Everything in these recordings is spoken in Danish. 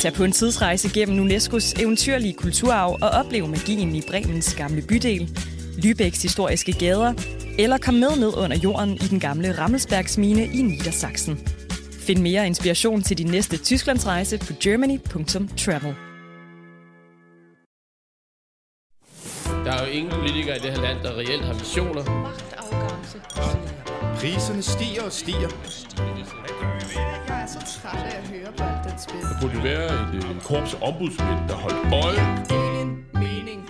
Tag på en tidsrejse gennem UNESCO's eventyrlige kulturarv og oplev magien i Bremens gamle bydel, Lübecks historiske gader, eller kom med ned under jorden i den gamle Rammelsbergsmine i Niedersachsen. Find mere inspiration til din næste Tysklandsrejse på germany.travel. Der er jo ingen politikere i det her land, der reelt har visioner. Magtafgørelse. Priserne stiger og stiger. Jeg er så træt af at høre på spil. Der burde være et øh, korps af ombudsmænd, der holdt øje. Ingen mening.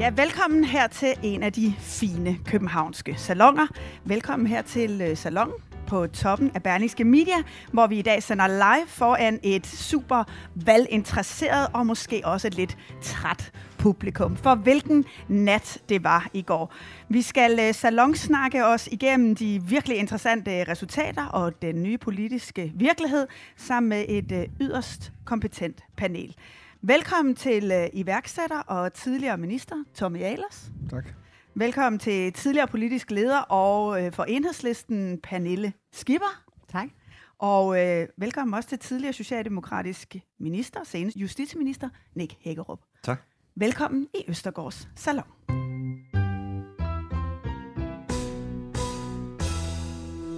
Ja, velkommen her til en af de fine københavnske salonger. Velkommen her til øh, salon på toppen af Berlingske Media, hvor vi i dag sender live foran et super valginteresseret og måske også et lidt træt publikum. For hvilken nat det var i går. Vi skal øh, salonsnakke os igennem de virkelig interessante resultater og den nye politiske virkelighed sammen med et øh, yderst kompetent panel. Velkommen til øh, iværksætter og tidligere minister Tommy Ahlers. Tak. Velkommen til tidligere politisk leder og øh, for enhedslisten Pernille Skipper. Tak. Og øh, velkommen også til tidligere socialdemokratisk minister, senest justitsminister Nick Hækkerup. Tak. Velkommen i Østergaards Salon.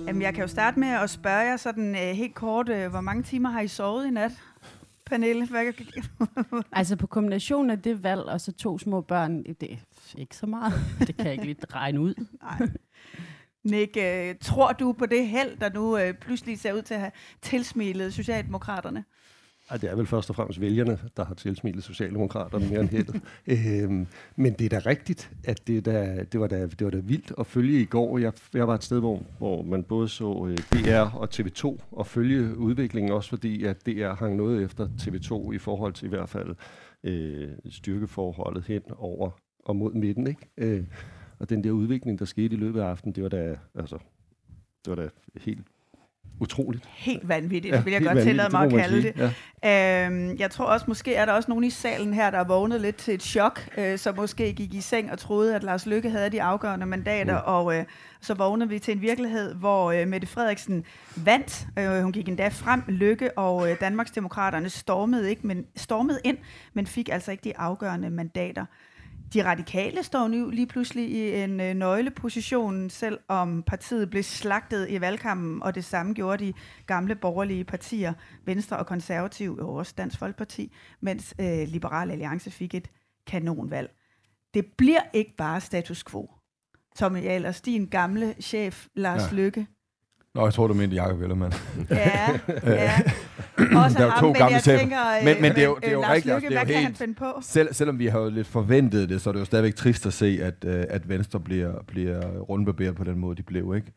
Jamen, jeg kan jo starte med at spørge jer sådan øh, helt kort, øh, hvor mange timer har I sovet i nat? Pernille, hvad Altså på kombinationen af det valg og så to små børn, det er ikke så meget. Det kan jeg ikke lige regne ud. Nej. Nick, øh, tror du på det held, der nu øh, pludselig ser ud til at have tilsmilet Socialdemokraterne? Ej, det er vel først og fremmest vælgerne, der har tilsmilet Socialdemokraterne mere end heldet. øhm, men det er da rigtigt, at det, da, det, var da, det var da vildt at følge i går. Jeg, jeg var et sted, hvor, hvor man både så øh, DR og TV2 og følge udviklingen, også fordi at DR hang noget efter TV2 i forhold til i hvert fald øh, styrkeforholdet hen over og mod midten. Ikke? Øh, og den der udvikling, der skete i løbet af aftenen, det var da, altså, det var da helt utroligt. Helt vanvittigt, Ja, vil jeg godt tillade mig at kalde man det. sige. Øhm, jeg tror også, måske er der også nogen i salen her, der er vågnet lidt til et chok, øh, som måske gik i seng og troede, at Lars Lykke havde de afgørende mandater, Mm. og øh, så vågnede vi til en virkelighed, hvor øh, Mette Frederiksen vandt. Øh, hun gik endda frem, Lykke og øh, Danmarksdemokraterne stormede, ikke, men, stormede ind, men fik altså ikke de afgørende mandater. De radikale står nu lige pludselig i en øh, nøgleposition, selvom partiet blev slagtet i valgkampen, og det samme gjorde de gamle borgerlige partier, Venstre og Konservativ, og også Dansk Folkeparti, mens øh, Liberal Alliance fik et kanonvalg. Det bliver ikke bare status quo. Tommy Ahlers, din gamle chef, Lars ja. Lykke. Nå, jeg tror, du mente Jacob Ellemann. Ja, ja. Også Der er ham, to men gamle chefer. tænker, øh, Men- men det er jo- det er jo Lars rigtigt, altså, det er jo helt- han finde på? Selv, selvom vi har jo lidt forventet det, så er det jo stadigvæk trist at se, at, øh, at Venstre bliver, bliver rundbarberet på den måde, de blev, ikke?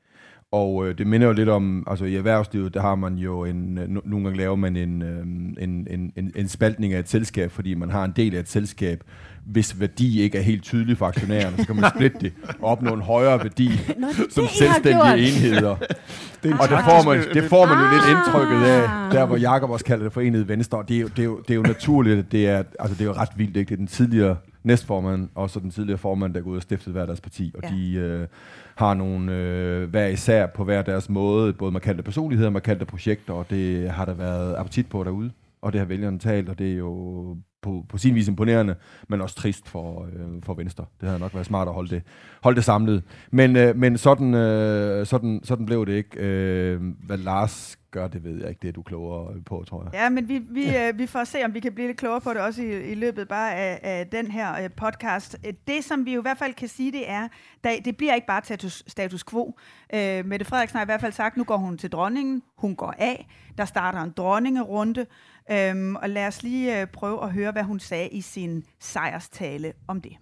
Og øh, det minder jo lidt om, altså i erhvervslivet, der har man jo en, øh, no- nogle gange laver man en, øh, en, en, en, en spaltning af et selskab, fordi man har en del af et selskab, hvis værdi ikke er helt tydelig for aktionærerne, så kan man splitte det og opnå en højere værdi Nå, det som det, selvstændige enheder. er Og det får man, det får man jo lidt Ah. indtrykket af, der hvor Jakob også kalder det forenede venstre. Det er jo, det er jo, det er jo naturligt, at det er, altså det er jo ret vildt, ikke? Det er den tidligere næstformand, og så den tidligere formand, der er gået og stiftet hver deres parti. Og Ja. ja. de øh, har nogle øh, hver især på hver deres måde, både markante personligheder og markante projekter, og det har der været appetit på derude. Og det har vælgerne talt, og det er jo på, på sin vis imponerende, men også trist for, øh, for Venstre. Det havde nok været smart at holde det, holde det samlet. Men, øh, men sådan, øh, sådan, sådan blev det ikke. Øh, hvad Lars gør, det ved jeg ikke. Det er du klogere på, tror jeg. Ja, men vi, vi, øh, vi får se, om vi kan blive lidt klogere på det også i, i løbet bare af, af den her øh, podcast. Øh, Det, som vi jo i hvert fald kan sige, det er, at det bliver ikke bare status, status quo. Øh, Mette Frederiksen har i hvert fald sagt, nu går hun til dronningen, hun går af, der starter en dronningerunde, øhm, og lad os lige øh, prøve at høre, hvad hun sagde i sin sejrstale om det.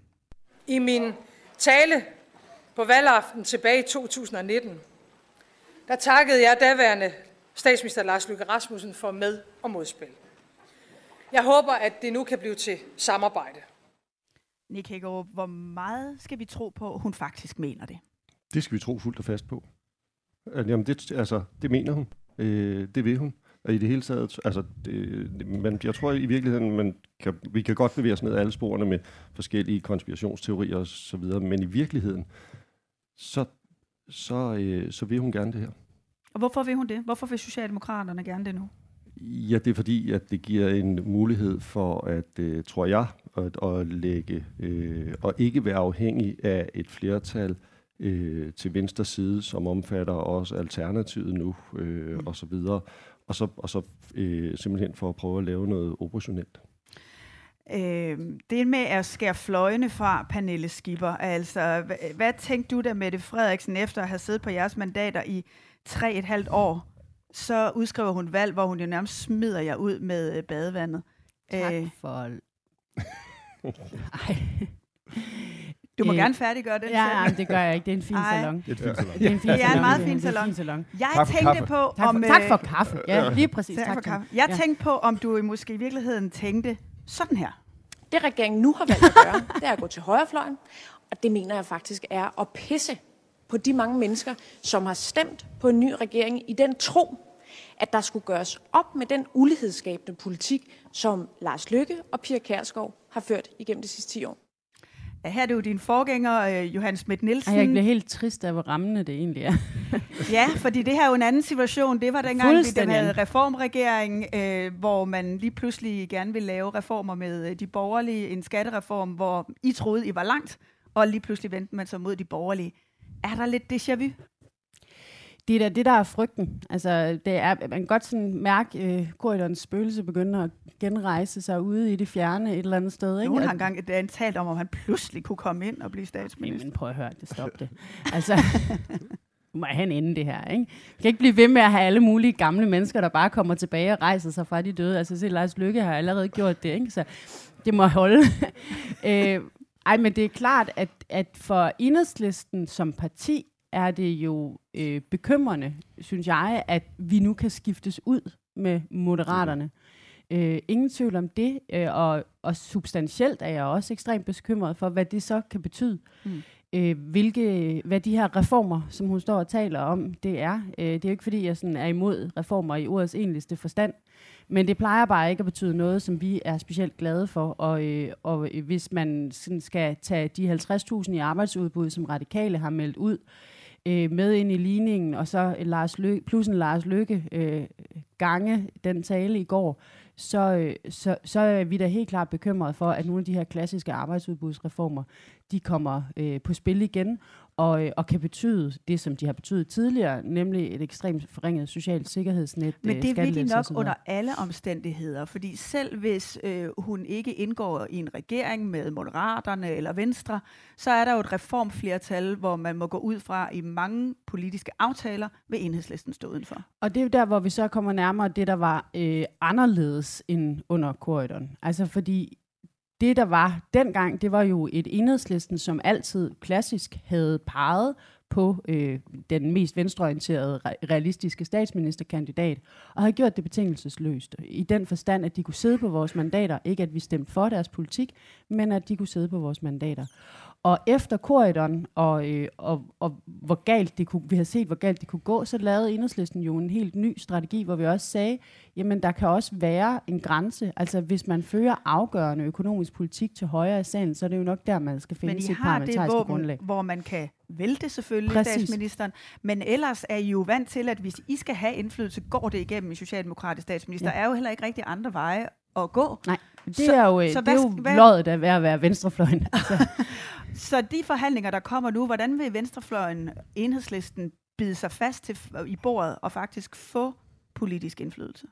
I min tale på valgaften tilbage i 2019, der takkede jeg daværende statsminister Lars Løkke Rasmussen for med- og modspil. Jeg håber, at det nu kan blive til samarbejde. Nick Hækkerup, hvor meget skal vi tro på, hun faktisk mener det? Det skal vi tro fuldt og fast på. Jamen, det, altså, det mener hun. Øh, det vil hun. Og i det hele taget, altså, det, men jeg tror i virkeligheden, man kan, vi kan godt bevæge os ned alle sporene med forskellige konspirationsteorier og så videre, men i virkeligheden, så, så, øh, så vil hun gerne det her. Og hvorfor vil hun det? Hvorfor vil Socialdemokraterne gerne det nu? Ja, det er fordi, at det giver en mulighed for at, øh, tror jeg, at, at lægge øh, og ikke være afhængig af et flertal øh, til venstre side, som omfatter også alternativet nu øh, mm. og så videre, og så, og så øh, simpelthen for at prøve at lave noget operationelt. Øh, det med at skære fløjene fra Pernille Skipper, altså hvad, hvad tænkte du da, Mette Frederiksen, efter at have siddet på jeres mandater i tre et halvt år? Så udskriver hun valg, hvor hun jo nærmest smider jer ud med øh, badevandet. Tak øh. for... Ej. Du må øh, gerne færdiggøre det. Ja, nej, det gør jeg ikke. Det er en fin Ej. salon. Det er en fin salon. Det er en fin Det er salon. en meget fin Det er en salon. salon. Jeg Tak for tænkte kaffe. på, Tak, om... for, tak øh, for kaffe. Ja, lige præcis. tak Tak, for kaffe. Jeg Ja. tænkte på, om du måske i virkeligheden tænkte sådan her. Det regeringen nu har valgt at gøre, det er at gå til højrefløjen, og det mener jeg faktisk er at pisse på de mange mennesker, som har stemt på en ny regering i den tro, at der skulle gøres op med den ulighedsskabende politik, som Lars Løkke og Pia Kærsgaard har ført igennem de sidste 10 år. Ja, her er det jo din forgænger, øh, Johan Schmidt Nielsen. Ej, jeg bliver helt trist af, hvor rammende det egentlig er. Ja, fordi det her er jo en anden situation. Det var dengang, vi den havde reformregering, øh, hvor man lige pludselig gerne ville lave reformer med øh, de borgerlige. En skattereform, hvor I troede, I var langt, og lige pludselig vendte man sig mod de borgerlige. Er der lidt déjà vu? Det er da det, der er frygten. Altså, det er, man kan godt sådan mærke, øh, korridorens spøgelse begynder at genrejse sig ude i det fjerne et eller andet sted. Ikke? Nogen har engang et talt om, om han pludselig kunne komme ind og blive statsminister. Men prøv at høre, det stop det. Altså, må jeg en ende det her, ikke? Vi kan ikke blive ved med at have alle mulige gamle mennesker, der bare kommer tilbage og rejser sig fra de døde. Altså, se, Lars Lykke har allerede gjort det, ikke? Så det må holde. øh, ej, men det er klart, at, at for enhedslisten som parti er det jo øh, bekymrende, synes jeg, at vi nu kan skiftes ud med moderaterne. Øh, ingen tvivl om det, øh, og, og substantielt er jeg også ekstremt bekymret for, hvad det så kan betyde. Mm. Øh, hvilke, hvad de her reformer, som hun står og taler om, det er. Øh, det er jo ikke, fordi jeg sådan er imod reformer i ordets egentligste forstand, men det plejer bare ikke at betyde noget, som vi er specielt glade for. Og, øh, og øh, hvis man sådan skal tage de 50.000 i arbejdsudbud, som radikale har meldt ud, øh, med ind i ligningen, og så Lars Lø- plus en Lars Lykke øh, gange den tale i går, så, øh, så, så er vi da helt klart bekymrede for, at nogle af de her klassiske arbejdsudbudsreformer, de kommer øh, på spil igen, og, øh, og kan betyde det, som de har betydet tidligere, nemlig et ekstremt forringet socialt sikkerhedsnet. Men øh, det vil de nok under alle omstændigheder, fordi selv hvis øh, hun ikke indgår i en regering med Moderaterne eller Venstre, så er der jo et reformflertal, hvor man må gå ud fra i mange politiske aftaler, vil enhedslisten stå udenfor. Og det er jo der, hvor vi så kommer nærmere det, der var øh, anderledes end under korridoren. Altså fordi det, der var dengang, det var jo et enhedslisten, som altid klassisk havde peget på øh, den mest venstreorienterede, realistiske statsministerkandidat, og havde gjort det betingelsesløst. I den forstand, at de kunne sidde på vores mandater. Ikke at vi stemte for deres politik, men at de kunne sidde på vores mandater. Og efter korridoren, og, øh, og, og hvor galt det kunne, vi har set, hvor galt det kunne gå, så lavede enhedslisten jo en helt ny strategi, hvor vi også sagde, jamen der kan også være en grænse. Altså hvis man fører afgørende økonomisk politik til højre i salen, så er det jo nok der, man skal finde sit har det parlamentariske våben, grundlag. hvor man kan vælte selvfølgelig Præcis. statsministeren, men ellers er I jo vant til, at hvis I skal have indflydelse, går det igennem en socialdemokratisk statsminister. Ja. Der er jo heller ikke rigtig andre veje at gå. Nej, det Så- er jo, så så det er jo hvad- loddet af at være venstrefløjen. Altså, Så de forhandlinger, der kommer nu, hvordan vil Venstrefløjen, enhedslisten, bide sig fast til, i bordet og faktisk få politisk indflydelse?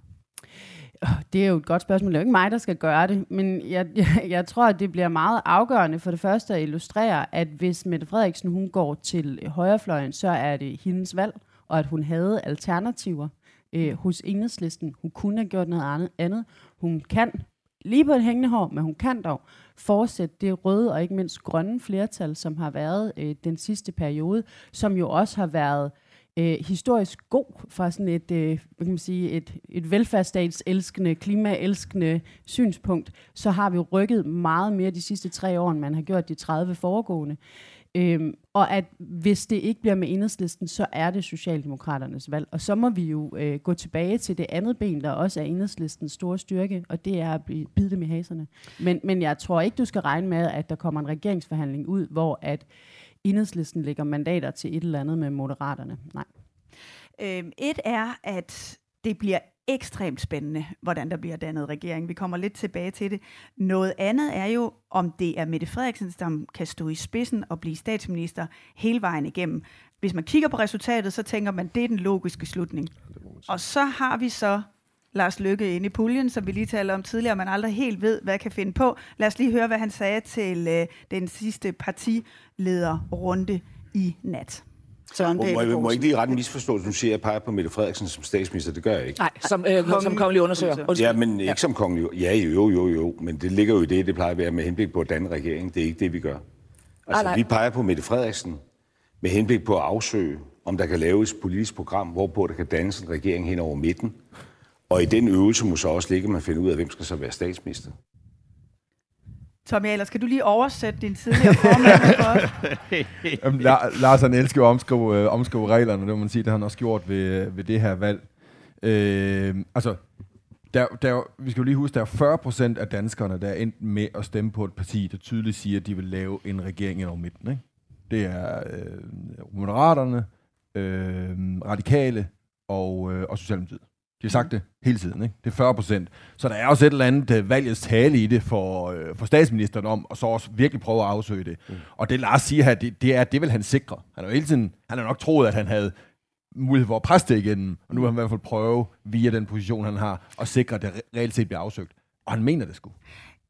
Det er jo et godt spørgsmål. Det er jo ikke mig, der skal gøre det, men jeg, jeg, jeg tror, at det bliver meget afgørende for det første at illustrere, at hvis Mette Frederiksen hun går til højrefløjen, så er det hendes valg, og at hun havde alternativer øh, hos enhedslisten. Hun kunne have gjort noget andet. Hun kan lige på et hængende hår, men hun kan dog fortsætte det røde og ikke mindst grønne flertal, som har været øh, den sidste periode, som jo også har været øh, historisk god fra sådan et, øh, hvad kan man sige, et, et velfærdsstatselskende, klimaelskende synspunkt, så har vi rykket meget mere de sidste tre år, end man har gjort de 30 foregående. Øhm, og at hvis det ikke bliver med enhedslisten, så er det Socialdemokraternes valg. Og så må vi jo øh, gå tilbage til det andet ben, der også er enhedslistens store styrke, og det er at blive- bide dem i haserne. Men, men jeg tror ikke, du skal regne med, at der kommer en regeringsforhandling ud, hvor at enhedslisten lægger mandater til et eller andet med moderaterne. Nej. Øhm, et er, at det bliver ekstremt spændende, hvordan der bliver dannet regering. Vi kommer lidt tilbage til det. Noget andet er jo, om det er Mette Frederiksen, som kan stå i spidsen og blive statsminister hele vejen igennem. Hvis man kigger på resultatet, så tænker man, det er den logiske slutning. Og så har vi så Lars Lykke inde i puljen, som vi lige talte om tidligere, man aldrig helt ved, hvad kan finde på. Lad os lige høre, hvad han sagde til øh, den sidste partilederrunde i nat. Søren må, må, jeg, må jeg ikke lige ret en misforståelse? Nu siger jeg, at jeg peger på Mette Frederiksen som statsminister. Det gør jeg ikke. Nej, som, øh, kongelig. som kongelig undersøger. Undskyld. Ja, men ikke som kongelig. Ja, jo, jo, jo. Men det ligger jo i det, det plejer at være med henblik på at danne regering. Det er ikke det, vi gør. Altså, nej. vi peger på Mette Frederiksen med henblik på at afsøge, om der kan laves et politisk program, hvorpå der kan dannes en regering hen over midten. Og i den øvelse må så også ligge, at man finder ud af, hvem skal så være statsminister. Tommy Ahlers, kan du lige oversætte din tidligere formand for Jamen, Lars han elsker at omskrive, øh, omskrive reglerne, det må man sige, det har han også gjort ved, ved det her valg. Øh, altså, der, der, vi skal jo lige huske, der er 40 procent af danskerne, der er endt med at stemme på et parti, der tydeligt siger, at de vil lave en regering over midten. Ikke? Det er øh, Moderaterne, øh, Radikale og, øh, og Socialdemokratiet. De har sagt det hele tiden, ikke? Det er 40 procent. Så der er også et eller andet uh, valgets tale i det for, uh, for statsministeren om, og så også virkelig prøve at afsøge det. Mm. Og det Lars siger her, det, det er, det vil han sikre. Han har jo hele tiden, han har nok troet, at han havde mulighed for at presse det igen, og nu vil han i hvert fald prøve, via den position, han har, at sikre, at det reelt set bliver afsøgt. Og han mener det sgu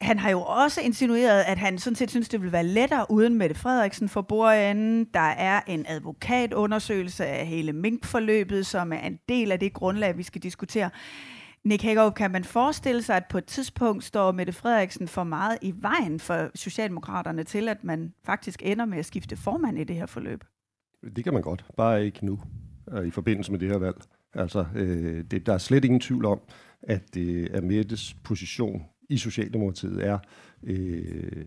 han har jo også insinueret, at han sådan set synes, det vil være lettere uden Mette Frederiksen for bordenden. Der er en advokatundersøgelse af hele minkforløbet, som er en del af det grundlag, vi skal diskutere. Nick Hagerup, kan man forestille sig, at på et tidspunkt står Mette Frederiksen for meget i vejen for Socialdemokraterne til, at man faktisk ender med at skifte formand i det her forløb? Det kan man godt, bare ikke nu, øh, i forbindelse med det her valg. Altså, øh, det, der er slet ingen tvivl om, at øh, det er Mettes position i Socialdemokratiet er øh,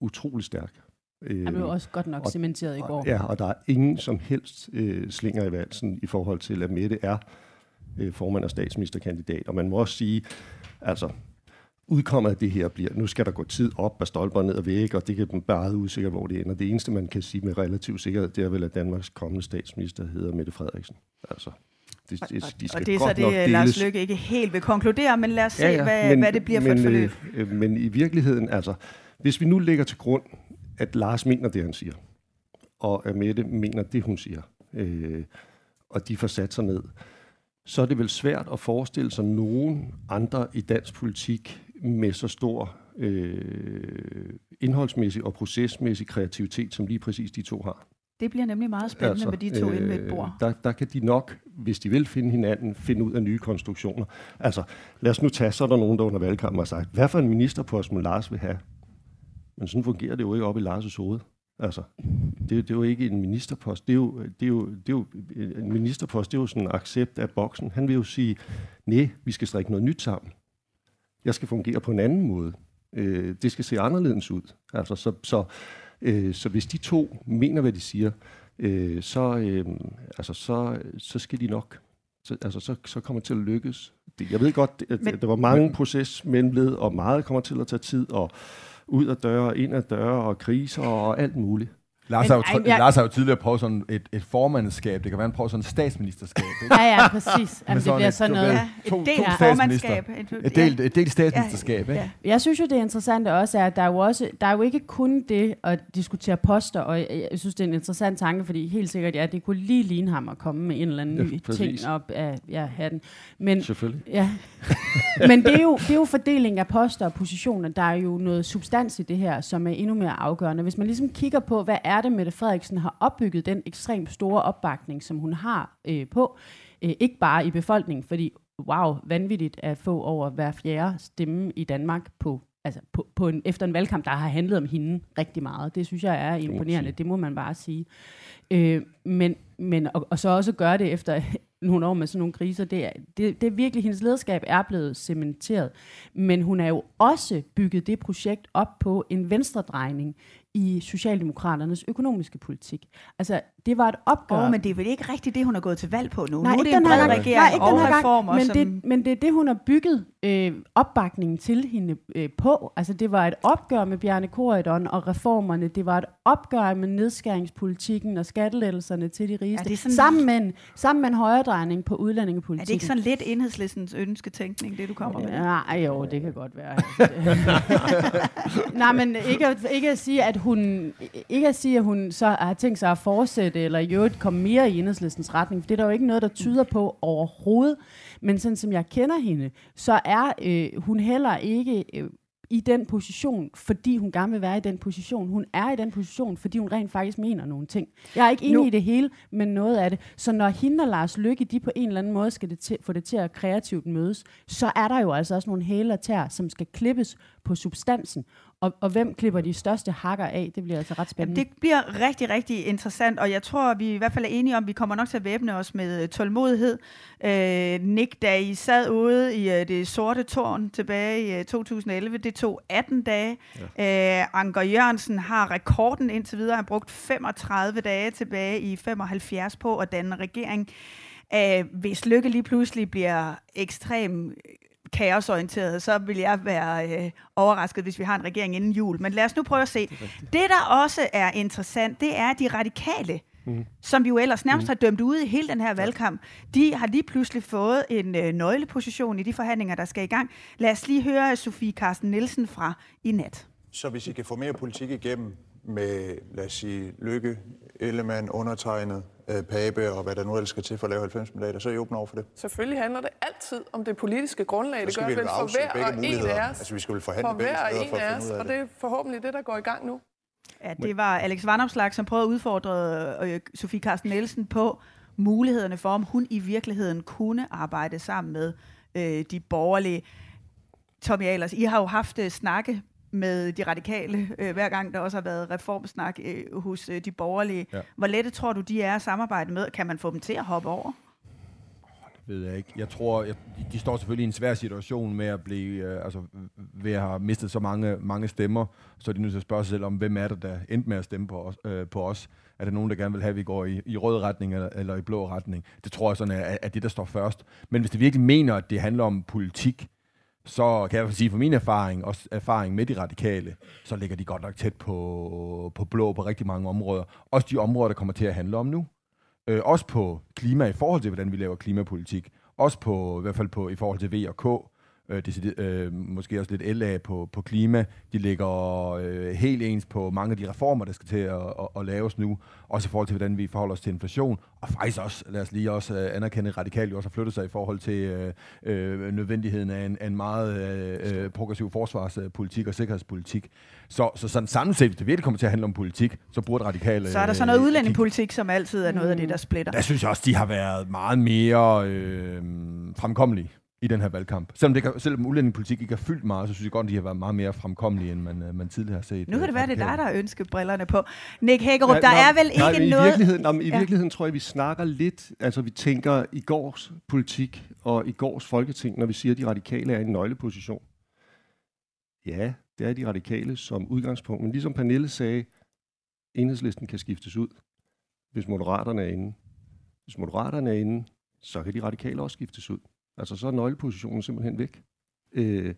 utrolig stærk. Øh, Han blev også godt nok og, cementeret i går. Ja, og der er ingen som helst øh, slinger i valsen i forhold til, at Mette er øh, formand og statsministerkandidat. Og man må også sige, altså, udkommet af det her bliver, nu skal der gå tid op af stolper ned og væk, og det kan bare usikkert, hvor det ender. Det eneste, man kan sige med relativ sikkerhed, det er vel, at Danmarks kommende statsminister hedder Mette Frederiksen. Altså, det, det, de skal og det er så det, Lars Lykke ikke helt vil konkludere, men lad os se, ja, ja, hvad, men, hvad det bliver men, for et forløb. Øh, men i virkeligheden, altså, hvis vi nu lægger til grund, at Lars mener det, han siger, og at Mette mener det, hun siger, øh, og de får sat sig ned, så er det vel svært at forestille sig nogen andre i dansk politik med så stor øh, indholdsmæssig og procesmæssig kreativitet, som lige præcis de to har. Det bliver nemlig meget spændende altså, med de to øh, inde ved et bord. Der, der kan de nok, hvis de vil finde hinanden, finde ud af nye konstruktioner. Altså, lad os nu tage, så er der nogen, der under valgkampen har sagt, hvad for en ministerpost må Lars vil have? Men sådan fungerer det jo ikke op i Lars' hoved. Altså, det, det er jo ikke en ministerpost. Det er jo, det er jo, det er jo, en ministerpost, det er jo sådan en accept af boksen. Han vil jo sige, nej, vi skal strikke noget nyt sammen. Jeg skal fungere på en anden måde. Øh, det skal se anderledes ud. Altså, så, så Øh, så hvis de to mener, hvad de siger, øh, så, øh, altså, så, så skal de nok. Så, altså, så, så kommer det til at lykkes. Det, jeg ved godt, at Men, der var mange proces mellemled, og meget kommer til at tage tid, og ud af døre, ind af døre, og kriser og alt muligt. Lars, har jo, jeg... Lars har jo tidligere prøvet sådan et, et formandskab. Det kan være, han prøver sådan et statsministerskab. Ikke? Ja, ja, præcis. Jamen, det bliver sådan noget... Ja, et del to formandskab. Et del, et del statsministerskab. Ja, ikke? Ja. Jeg synes jo, det interessante også er, at der er jo, også, der er jo ikke kun det at diskutere poster, og jeg, jeg synes, det er en interessant tanke, fordi helt sikkert, ja, det kunne lige ligne ham at komme med en eller anden ny ja, ting op af ja, hatten. Men, Selvfølgelig. Ja. Men det er, jo, det er jo fordeling af poster og positioner. Der er jo noget substans i det her, som er endnu mere afgørende. Hvis man ligesom kigger på, hvad er det, Mette Frederiksen har opbygget den ekstremt store opbakning, som hun har øh, på. Øh, ikke bare i befolkningen, fordi wow, vanvittigt at få over hver fjerde stemme i Danmark på altså på, på en, efter en valgkamp, der har handlet om hende rigtig meget. Det synes jeg er imponerende, det må man bare sige. Øh, men, men og, og så også gøre det efter nogle år med sådan nogle kriser, det er, det, det er virkelig, hendes lederskab er blevet cementeret. Men hun er jo også bygget det projekt op på en venstredrejning i Socialdemokraternes økonomiske politik. Altså det var et opgør. Åh, men det er vel ikke rigtigt det, hun er gået til valg på nu? Nej, nu er ikke det en den her bred gang. regering Nej, ikke og den her gang, reformer, men, som... det, men det er det, hun har bygget øh, opbakningen til hende øh, på. Altså, det var et opgør med Bjarne Korydon og reformerne. Det var et opgør med nedskæringspolitikken og skattelettelserne til de rigeste. Er det sådan- sammen, med en, sammen med en højredrejning på Er udlændingepolitikken. det ikke sådan lidt enhedslistens ønsketænkning, det du kommer med? Nej, jo, det kan godt være. Nej, men ikke, ikke at sige, at hun ikke at sige, at hun så har tænkt sig at fortsætte, eller i øvrigt komme mere i enhedslistens retning, for det er der jo ikke noget, der tyder på overhovedet. Men sådan som jeg kender hende, så er øh, hun heller ikke øh, i den position, fordi hun gerne vil være i den position. Hun er i den position, fordi hun rent faktisk mener nogle ting. Jeg er ikke enig Nu- i det hele, men noget af det. Så når hende og Lars Lykke, de på en eller anden måde skal det til, få det til at kreativt mødes, så er der jo altså også nogle hæler tær, som skal klippes på substansen. Og, og hvem klipper de største hakker af? Det bliver altså ret spændende. Det bliver rigtig, rigtig interessant, og jeg tror, vi i hvert fald er enige om, at vi kommer nok til at væbne os med øh, tålmodighed. Øh, Nick, da I sad ude i øh, det sorte tårn tilbage i øh, 2011, det tog 18 dage. Ja. Øh, Anker Jørgensen har rekorden indtil videre. Han brugt 35 dage tilbage i 75 på at danne regering. Øh, hvis Lykke lige pludselig bliver ekstrem kaosorienteret, så vil jeg være øh, overrasket, hvis vi har en regering inden jul. Men lad os nu prøve at se. Det, der også er interessant, det er de radikale, mm. som vi jo ellers nærmest mm. har dømt ude i hele den her valgkamp. De har lige pludselig fået en øh, nøgleposition i de forhandlinger, der skal i gang. Lad os lige høre Sofie Carsten Nielsen fra i nat. Så hvis I kan få mere politik igennem med, lad os sige, Lykke, Ellemann, undertegnet, øh, Pape og hvad der nu ellers skal til for at lave 90 mandater, så er I åbne over for det. Selvfølgelig handler det altid om det politiske grundlag. Det skal gør vi vel for hver og en af os. Altså, vi skal vel forhandle for begge hver og steder en for at af finde os, ud af og det. det er forhåbentlig det, der går i gang nu. Ja, det var Alex Vanopslag, som prøvede at udfordre øh, Sofie Carsten Nielsen på mulighederne for, om hun i virkeligheden kunne arbejde sammen med øh, de borgerlige. Tommy Ahlers, I har jo haft øh, snakke med de radikale, øh, hver gang der også har været reformsnak øh, hos øh, de borgerlige. Ja. Hvor lette tror du, de er at samarbejde med? Kan man få dem til at hoppe over? ved jeg ikke. Jeg tror, jeg, de, de står selvfølgelig i en svær situation med at blive, øh, altså ved at have mistet så mange, mange stemmer, så er de nødt til at spørge sig selv om, hvem er det, der endte med at stemme på os. Øh, på os. Er der nogen, der gerne vil have, at vi går i, i rød retning eller, eller i blå retning? Det tror jeg sådan er, er det, der står først. Men hvis det virkelig mener, at det handler om politik, så kan jeg sige fra min erfaring, også erfaring med de radikale, så ligger de godt nok tæt på, på blå på rigtig mange områder. Også de områder, der kommer til at handle om nu. Øh, også på klima i forhold til, hvordan vi laver klimapolitik. Også på, i hvert fald på, i forhold til V og K. Øh, det, øh, måske også lidt LA på, på klima. De ligger øh, helt ens på mange af de reformer, der skal til at, at, at laves nu. Også i forhold til, hvordan vi forholder os til inflation. Og faktisk også, lad os lige også øh, anerkende, at radikalt jo også har flyttet sig i forhold til øh, øh, nødvendigheden af en, af en meget øh, øh, progressiv forsvarspolitik og sikkerhedspolitik. Så, så sådan samlet set, hvis det virkelig kommer til at handle om politik, så burde radikale... Så er der så noget udlændingepolitik, som altid er noget af det, der splitter. Der synes jeg også, de har været meget mere øh, fremkommelige i den her valgkamp. Selvom, det, kan- selvom udlændingepolitik ikke har fyldt meget, så synes jeg godt, at de har været meget mere fremkommelige, end man, øh, man tidligere har set. Nu kan øh, det være, det er dig, der har ønsket brillerne på. Nick Hækkerup, der er vel nej, ikke i noget... Virkeligheden, nej, I Ja. virkeligheden tror jeg, vi snakker lidt, altså vi tænker i gårs politik og i gårs folketing, når vi siger, at de radikale er i en nøgleposition. Ja, det er de radikale som udgangspunkt, men ligesom Pernille sagde, enhedslisten kan skiftes ud, hvis moderaterne er inde. Hvis moderaterne er inde, så kan de radikale også skiftes ud. Altså så er nøglepositionen simpelthen væk. Øh,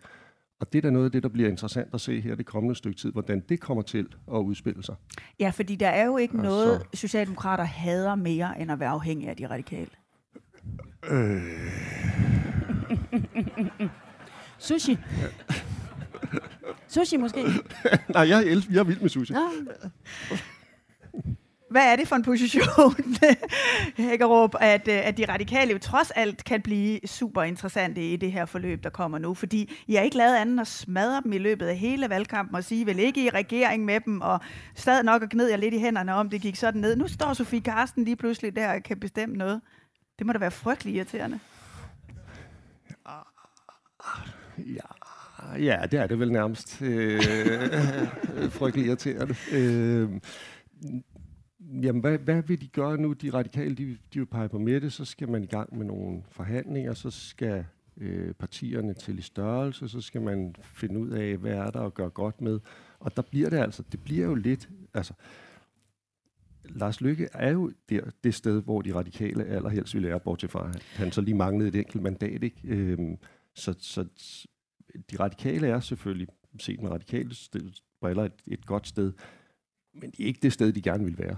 og det er da noget af det, der bliver interessant at se her det kommende stykke tid, hvordan det kommer til at udspille sig. Ja, fordi der er jo ikke Og noget, Socialdemokrater hader mere, end at være afhængig af de radikale. Øh, Sushi. Sushi måske. nej, jeg, elsker, jeg er vild med sushi. Ja. Hvad er det for en position, Hækkerup, at, øh, at de radikale jo trods alt kan blive super interessante i det her forløb, der kommer nu? Fordi I har ikke lavet andet end at smadre dem i løbet af hele valgkampen og sige, vel ikke i regering med dem, og stadig nok at gnide jer lidt i hænderne om, det gik sådan ned. Nu står Sofie Karsten lige pludselig der og kan bestemme noget. Det må da være frygtelig irriterende. Ja, ja, det er det vel nærmest. Øh, frygtelig irriterende. Øh, jamen, hvad, hvad vil de gøre nu? De radikale, de, de vil pege på Mette, så skal man i gang med nogle forhandlinger, så skal øh, partierne til i størrelse, så skal man finde ud af, hvad er der at gøre godt med. Og der bliver det altså, det bliver jo lidt, altså, Lars Lykke er jo der, det sted, hvor de radikale allerhelst ville være, bortset fra, at han så lige manglede et enkelt mandat. Ikke? Øhm, så, så de radikale er selvfølgelig, set med radikale briller, et, et godt sted, men det er ikke det sted, de gerne vil være.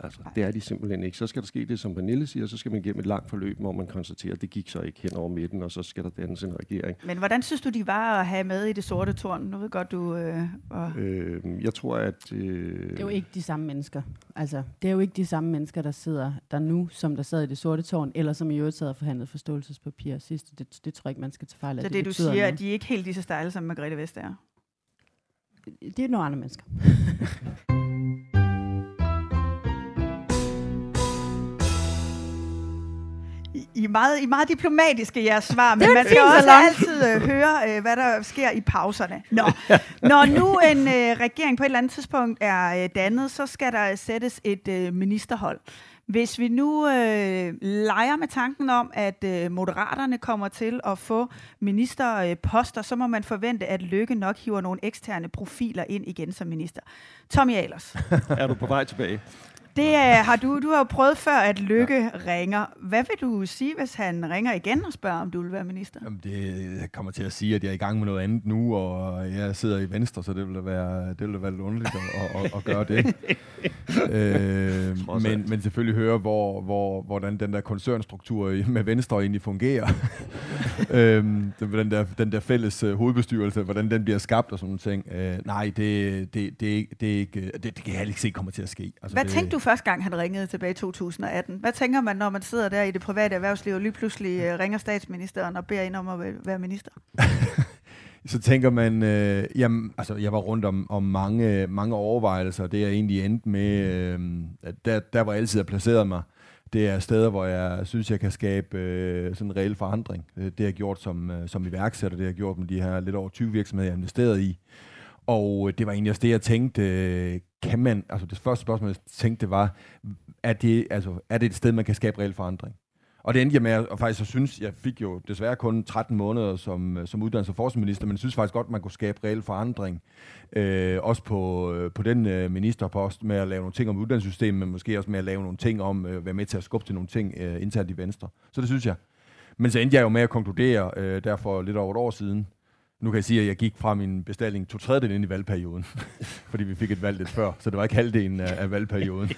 Altså, det er de simpelthen ikke. Så skal der ske det, som Pernille siger, så skal man gennem et langt forløb, hvor man konstaterer, at det gik så ikke hen over midten, og så skal der dannes en regering. Men hvordan synes du, de var at have med i det sorte tårn? Nu ved godt, du... Øh, og... øh, jeg tror, at... Øh... Det er jo ikke de samme mennesker. Altså, det er jo ikke de samme mennesker, der sidder der nu, som der sad i det sorte tårn, eller som i øvrigt sad og forhandlede forståelsespapir sidst. Det, det tror jeg ikke, man skal tage fejl af. Så det, det du siger, noget. at de er ikke helt lige så stejle, som Margrethe Vestager? Det er nogle andre mennesker. I er meget, I er meget diplomatiske jeres svar, men man skal også altid øh, høre, øh, hvad der sker i pauserne. Nå. Når nu en øh, regering på et eller andet tidspunkt er øh, dannet, så skal der sættes et øh, ministerhold. Hvis vi nu øh, leger med tanken om, at øh, moderaterne kommer til at få ministerposter, så må man forvente, at Lykke nok hiver nogle eksterne profiler ind igen som minister. Tommy Ahlers. er du på vej tilbage? Det er, har du, du har jo prøvet før, at Lykke ja. ringer. Hvad vil du sige, hvis han ringer igen og spørger, om du vil være minister? Jamen det jeg kommer til at sige, at jeg er i gang med noget andet nu, og jeg sidder i Venstre, så det vil være, det vil være lidt underligt at, at, at gøre det. øh, men, men selvfølgelig høre, hvor, hvor, hvordan den der koncernstruktur med Venstre egentlig fungerer. øh, den, der, den der fælles uh, hovedbestyrelse, hvordan den bliver skabt og sådan nogle ting. Øh, nej, det, det, det, det, er ikke, det, det kan jeg ikke se kommer til at ske. Altså, Hvad det, tænkte du første gang, han ringede tilbage i 2018? Hvad tænker man, når man sidder der i det private erhvervsliv, og lige pludselig øh, ringer statsministeren og beder ind om at være minister? så tænker man, øh, jamen, altså jeg var rundt om, om mange, mange overvejelser, det er egentlig endte med, øh, at der, der hvor jeg altid har placeret mig, det er steder, hvor jeg synes, jeg kan skabe øh, sådan en reel forandring. Øh, det har jeg gjort som, øh, som iværksætter, det har jeg gjort med de her lidt over 20 virksomheder, jeg har investeret i. Og øh, det var egentlig også det, jeg tænkte, øh, kan man, altså det første spørgsmål, jeg tænkte, det var, er det, altså, er det et sted, man kan skabe reel forandring? Og det endte jeg med, at faktisk så synes, jeg fik jo desværre kun 13 måneder som, øh, som uddannelses- og forskningsminister, men jeg synes faktisk godt, man kunne skabe reel forandring. Øh, også på, øh, på den øh, ministerpost med at lave nogle ting om uddannelsessystemet, men måske også med at lave nogle ting om, øh, være med til at skubbe til nogle ting øh, internt i Venstre. Så det synes jeg. Men så endte jeg jo med at konkludere, øh, derfor lidt over et år siden, nu kan jeg sige, at jeg gik fra min bestilling to tredjedel ind i valgperioden, fordi vi fik et valg lidt før, så det var ikke halvdelen af, af valgperioden.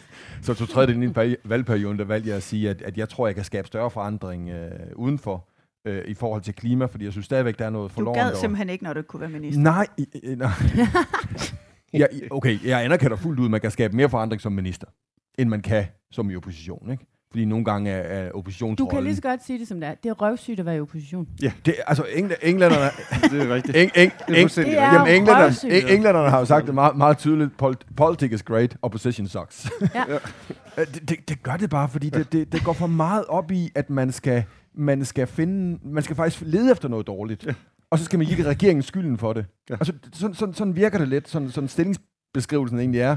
Så to tredjedel ind i valgperioden, der valgte jeg at sige, at, at jeg tror, jeg kan skabe større forandring øh, udenfor, øh, i forhold til klima, fordi jeg synes stadigvæk, der er noget forlorent Du gad simpelthen ikke, når du kunne være minister? Nej, nej. ja, okay, jeg anerkender fuldt ud, at man kan skabe mere forandring som minister, end man kan som i opposition, ikke? Fordi nogle gange er, er oppositionsrollen... Du kan lige så godt sige det som det er. Det er røvsygt at være i opposition. Ja, det, altså engl- englænderne... det er rigtigt. Eng, eng, eng, det er jamen, englænderne, englænderne har jo sagt det meget, meget tydeligt. Politics is great, opposition sucks. Ja. det, det, det, gør det bare, fordi det, det, det går for meget op i, at man skal, man skal finde... Man skal faktisk lede efter noget dårligt. Ja. Og så skal man give regeringen skylden for det. Ja. Altså, sådan, sådan, sådan virker det lidt, sådan, sådan stillingsbeskrivelsen egentlig er.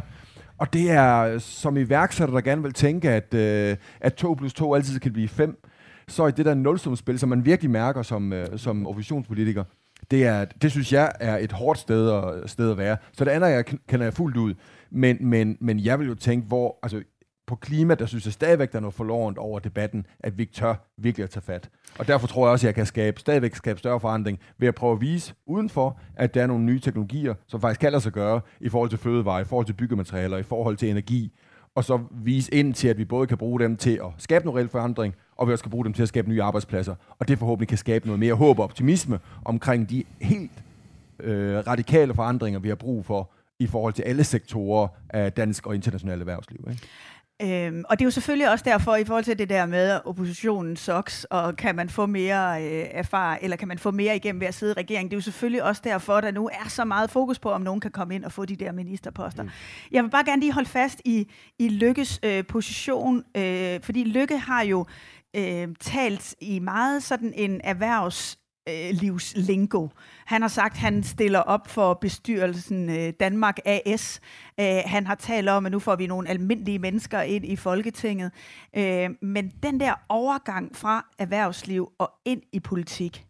Og det er øh, som iværksætter, der gerne vil tænke, at, øh, at 2 plus 2 altid kan blive 5, så i det der nulsumspil, som man virkelig mærker som, øh, som oppositionspolitiker, det, er, det synes jeg er et hårdt sted at, sted at være. Så det andet jeg kender jeg fuldt ud. Men, men, men jeg vil jo tænke, hvor, altså, på klima, der synes jeg stadigvæk, der er noget forlorent over debatten, at vi tør virkelig at tage fat. Og derfor tror jeg også, at jeg kan skabe, stadigvæk skabe større forandring ved at prøve at vise udenfor, at der er nogle nye teknologier, som faktisk kan lade sig gøre i forhold til fødevare, i forhold til byggematerialer, i forhold til energi, og så vise ind til, at vi både kan bruge dem til at skabe noget reel forandring, og vi også kan bruge dem til at skabe nye arbejdspladser. Og det forhåbentlig kan skabe noget mere håb og optimisme omkring de helt øh, radikale forandringer, vi har brug for i forhold til alle sektorer af dansk og internationalt erhvervsliv. Ikke? Øhm, og det er jo selvfølgelig også derfor, i forhold til det der med oppositionen soks, og kan man få mere øh, erfaring, eller kan man få mere igennem ved at sidde i regeringen, det er jo selvfølgelig også derfor, der nu er så meget fokus på, om nogen kan komme ind og få de der ministerposter. Mm. Jeg vil bare gerne lige holde fast i, i Lykkes øh, position, øh, fordi Lykke har jo øh, talt i meget sådan en erhvervs øh, livslingo. Han har sagt, at han stiller op for bestyrelsen øh, Danmark AS. Øh, han har talt om, at nu får vi nogle almindelige mennesker ind i Folketinget. Øh, men den der overgang fra erhvervsliv og ind i politik,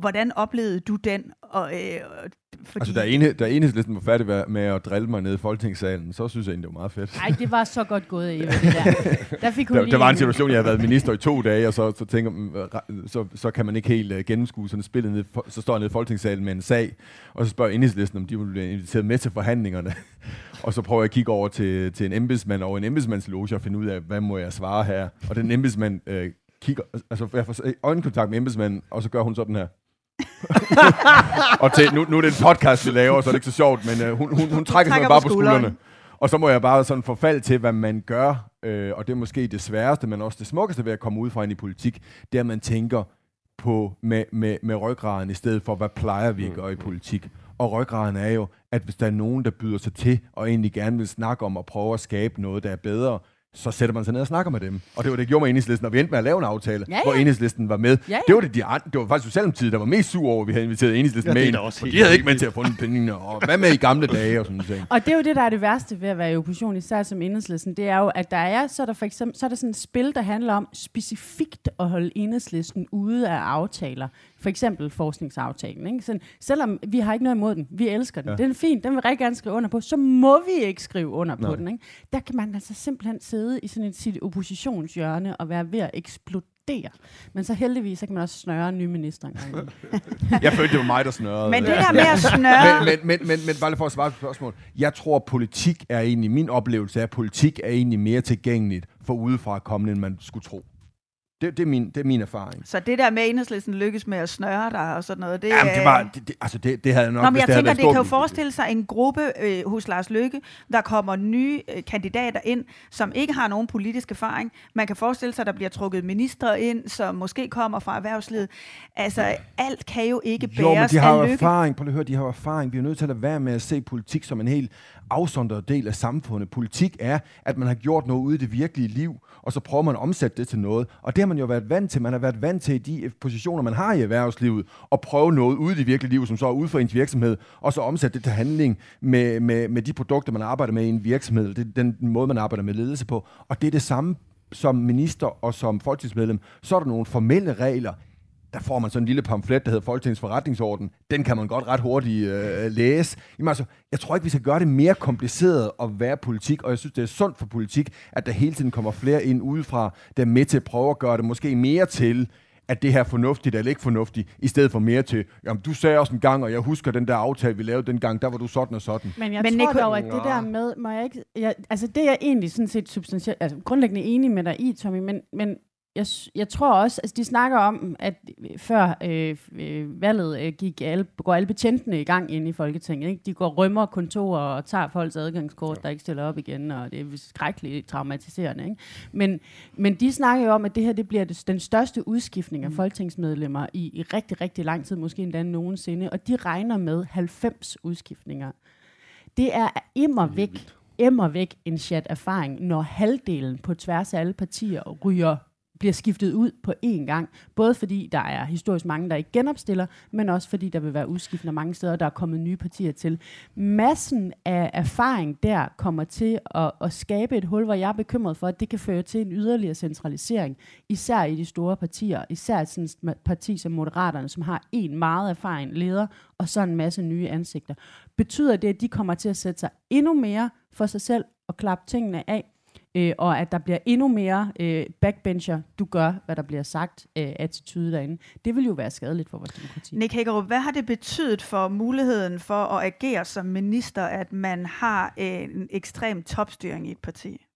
Hvordan oplevede du den? Og, øh, fordi... Altså, da, ene, da enhedslisten var færdig med at drille mig ned i folketingssalen, så synes jeg egentlig, det var meget fedt. Nej, det var så godt gået, Eva, det der. Der, fik hun der, der var en situation, jeg havde været minister i to dage, og så, så tænker så, så kan man ikke helt uh, gennemskue sådan spillet ned, så står jeg nede i folketingssalen med en sag, og så spørger enhedslisten, om de vil blive inviteret med til forhandlingerne. og så prøver jeg at kigge over til, til en embedsmand over en embedsmandsloge og finde ud af, hvad må jeg svare her. Og den embedsmand øh, kigger, altså jeg får øjenkontakt med embedsmanden, og så gør hun sådan her. og til, nu, nu er det en podcast, vi laver, så er det ikke så sjovt, men uh, hun, hun, hun, trækker, trækker bare på skuldrene. skuldrene. Og så må jeg bare sådan forfalde til, hvad man gør, øh, og det er måske det sværeste, men også det smukkeste ved at komme ud fra en i politik, det er, at man tænker på med, med, med ryggraden i stedet for, hvad plejer vi at gøre i politik. Og ryggraden er jo, at hvis der er nogen, der byder sig til, og egentlig gerne vil snakke om at prøve at skabe noget, der er bedre, så sætter man sig ned og snakker med dem. Og det var det, gjorde med enhedslisten, og vi endte med at lave en aftale, ja, ja. hvor enhedslisten var med. Ja, ja. Det var det, de, det var faktisk Socialdemokratiet, der var mest sur over, at vi havde inviteret enhedslisten ja, med ind. Og de havde ikke med til at få pengene, og hvad med i gamle dage og sådan noget. Og det er jo det, der er det værste ved at være i opposition, især som enhedslisten, det er jo, at der er, så er der for eksempel, så er der sådan et spil, der handler om specifikt at holde enhedslisten ude af aftaler. For eksempel forskningsaftalen. Ikke? Sådan, selvom vi har ikke noget imod den, vi elsker den, ja. den er fin, den vil rigtig gerne skrive under på, så må vi ikke skrive under Nej. på den. Ikke? Der kan man altså simpelthen sidde i sådan et sit oppositionshjørne og være ved at eksplodere. Men så heldigvis så kan man også snøre en ny minister engang. jeg følte, det var mig, der snørede. Men det der med at snøre... men, men, men, men, men bare lige for at svare på spørgsmålet. Jeg tror, at politik er egentlig, min oplevelse er, at politik er egentlig mere tilgængeligt for udefra kommende, end man skulle tro. Det, det, er min, det er min erfaring. Så det der med enhedslisten lykkes med at snøre dig og sådan noget, det Jamen, det var, det, det, altså det, det havde jeg nok, Nå, men jeg det tænker, det kan jo forestille sig en gruppe øh, hos Lars Lykke, der kommer nye øh, kandidater ind, som ikke har nogen politisk erfaring. Man kan forestille sig, at der bliver trukket ministre ind, som måske kommer fra erhvervslivet. Altså, alt kan jo ikke bæres Jo, men de har jo erfaring. Prøv at høre, de har erfaring. Vi er nødt til at være med at se politik som en helt afsondret del af samfundet. Politik er, at man har gjort noget ude i det virkelige liv, og så prøver man at omsætte det til noget. Og det har man jo været vant til. Man har været vant til i de positioner, man har i erhvervslivet, at prøve noget ude i det virkelige liv, som så er ude for ens virksomhed, og så omsætte det til handling med, med, med de produkter, man arbejder med i en virksomhed. Det er den måde, man arbejder med ledelse på. Og det er det samme som minister og som folketingsmedlem. Så er der nogle formelle regler der får man sådan en lille pamflet, der hedder Folketingets forretningsorden. Den kan man godt ret hurtigt øh, læse. Jamen altså, jeg tror ikke, vi skal gøre det mere kompliceret at være politik, og jeg synes, det er sundt for politik, at der hele tiden kommer flere ind udefra, der er med til at prøve at gøre det måske mere til, at det her er fornuftigt eller ikke fornuftigt, i stedet for mere til, jamen du sagde også en gang, og jeg husker den der aftale, vi lavede den gang, der var du sådan og sådan. Men jeg Men tror Nico, dog, at det der med, må jeg ikke, jeg, altså det er jeg egentlig sådan set substantielt, altså grundlæggende enig med dig i, Tommy, men, men jeg, jeg tror også, altså de snakker om, at før øh, øh, valget øh, gik alle, går alle betjentene i gang ind i Folketinget. Ikke? De går rømmer kontorer og tager folks adgangskort, ja. der ikke stiller op igen, og det er skrækkeligt traumatiserende. Ikke? Men, men de snakker jo om, at det her det bliver det, den største udskiftning af mm. folketingsmedlemmer i, i rigtig, rigtig lang tid, måske endda nogensinde, og de regner med 90 udskiftninger. Det er immer væk, immer væk en chat erfaring, når halvdelen på tværs af alle partier ryger bliver skiftet ud på én gang. Både fordi der er historisk mange, der ikke genopstiller, men også fordi der vil være udskiftende mange steder, der er kommet nye partier til. Massen af erfaring der kommer til at, at skabe et hul, hvor jeg er bekymret for, at det kan føre til en yderligere centralisering, især i de store partier, især sådan et parti som Moderaterne, som har en meget erfaren leder, og så en masse nye ansigter. Betyder det, at de kommer til at sætte sig endnu mere for sig selv og klappe tingene af, øh, og at der bliver endnu mere øh, backbencher, du gør, hvad der bliver sagt, øh, attitude derinde. Det vil jo være skadeligt for vores demokrati. Nick Hækkerup, hvad har det betydet for muligheden for at agere som minister, at man har en ekstrem topstyring i et parti?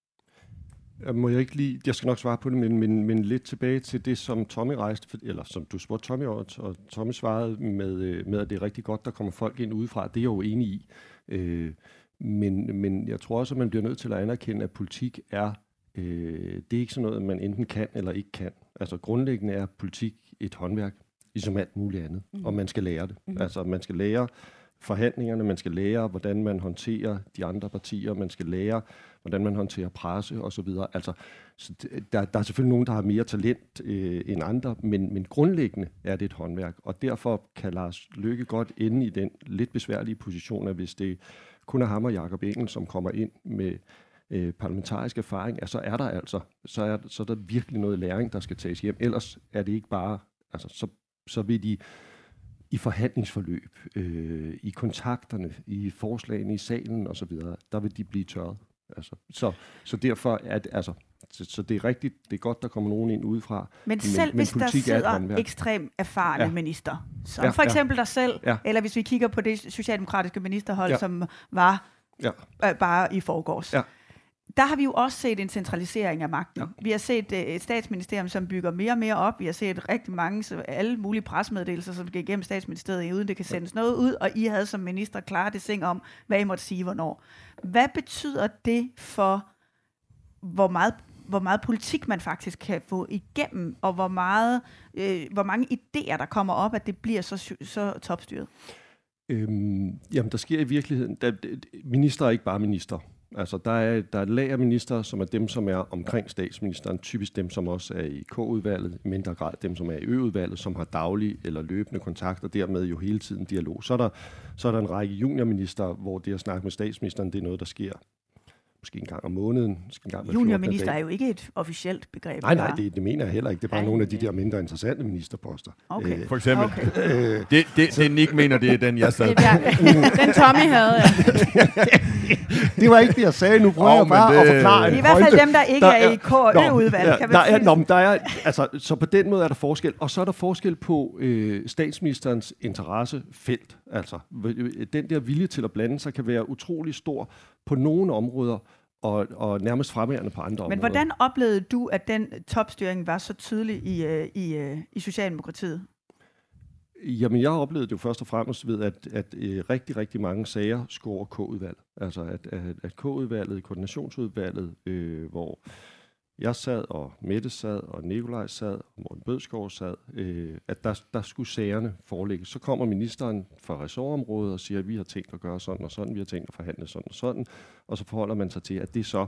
Må jeg ikke lige, jeg skal nok svare på det, men, men, men lidt tilbage til det, som Tommy rejste, eller som du spurgte Tommy over, og Tommy svarede med, øh, med, at det er rigtig godt, der kommer folk ind udefra. Det er jeg jo enig i. Øh, men, men jeg tror også, at man bliver nødt til at anerkende, at politik er, øh, det er ikke sådan noget, man enten kan eller ikke kan. Altså grundlæggende er politik et håndværk, ligesom alt muligt andet, mm. og man skal lære det. Mm. Altså man skal lære forhandlingerne, man skal lære, hvordan man håndterer de andre partier, man skal lære, hvordan man håndterer presse osv. Altså, så der, der er selvfølgelig nogen, der har mere talent øh, end andre, men, men grundlæggende er det et håndværk, og derfor kan Lars Lykke godt ende i den lidt besværlige position, at hvis det kun er ham og Jacob Engel, som kommer ind med øh, parlamentarisk erfaring, ja, så er der altså, så er, så er der virkelig noget læring, der skal tages hjem. Ellers er det ikke bare, altså så, så vil de i forhandlingsforløb, øh, i kontakterne, i forslagene i salen osv., der vil de blive tørret. Altså, så, så derfor er det, altså, så, så det er rigtigt, det er godt, der kommer nogen ind udefra. Men selv men, hvis der sidder ekstremt erfarne ja. minister, som ja, for eksempel ja. dig selv, ja. eller hvis vi kigger på det socialdemokratiske ministerhold, ja. som var ja. øh, bare i forgårs. Ja der har vi jo også set en centralisering af magten. Ja. Vi har set uh, et statsministerium, som bygger mere og mere op. Vi har set rigtig mange, så alle mulige presmeddelelser, som skal igennem statsministeriet, uden det kan sendes noget ud, og I havde som minister klare det sing om, hvad I måtte sige, hvornår. Hvad betyder det for, hvor meget hvor meget politik man faktisk kan få igennem, og hvor, meget, øh, hvor mange idéer, der kommer op, at det bliver så, så topstyret? Øhm, jamen, der sker i virkeligheden... Der, minister er ikke bare minister. Altså, der er, der er lagerminister, som er dem, som er omkring statsministeren, typisk dem, som også er i K-udvalget, i mindre grad dem, som er i Ø-udvalget, som har daglig eller løbende kontakt, og dermed jo hele tiden dialog. Så er der, så er der en række juniorminister, hvor det at snakke med statsministeren, det er noget, der sker måske en gang om måneden. Måske en gang Juniorminister er jo ikke et officielt begreb. Nej, nej, det, det mener jeg heller ikke. Det er bare Ej, nogle af de der mindre interessante ministerposter. Okay. Øh, For eksempel. Okay. Øh, det, det, det Nick mener, det er den, jeg sagde. den Tommy havde, ja. det var ikke det, jeg sagde. Nu prøver oh, jeg bare det... at forklare I hvert fald dem, der ikke der er, er i KØ-udvalg. Ja, der, er, nå, der er, altså, så på den måde er der forskel. Og så er der forskel på øh, statsministerens interessefelt. Altså, den der vilje til at blande sig kan være utrolig stor på nogle områder, og, og nærmest fremværende på andre Men områder. Men hvordan oplevede du, at den topstyring var så tydelig i, uh, i, uh, i Socialdemokratiet? Jamen, jeg oplevede det jo først og fremmest ved, at, at øh, rigtig, rigtig mange sager scorer K-udvalget. Altså, at, at, at K-udvalget, koordinationsudvalget, øh, hvor jeg sad, og Mette sad, og Nikolaj sad, og Morten Bødskov sad, øh, at der, der skulle sagerne forelægges. Så kommer ministeren fra ressortområdet og siger, at vi har tænkt at gøre sådan og sådan, vi har tænkt at forhandle sådan og sådan, og så forholder man sig til, at det så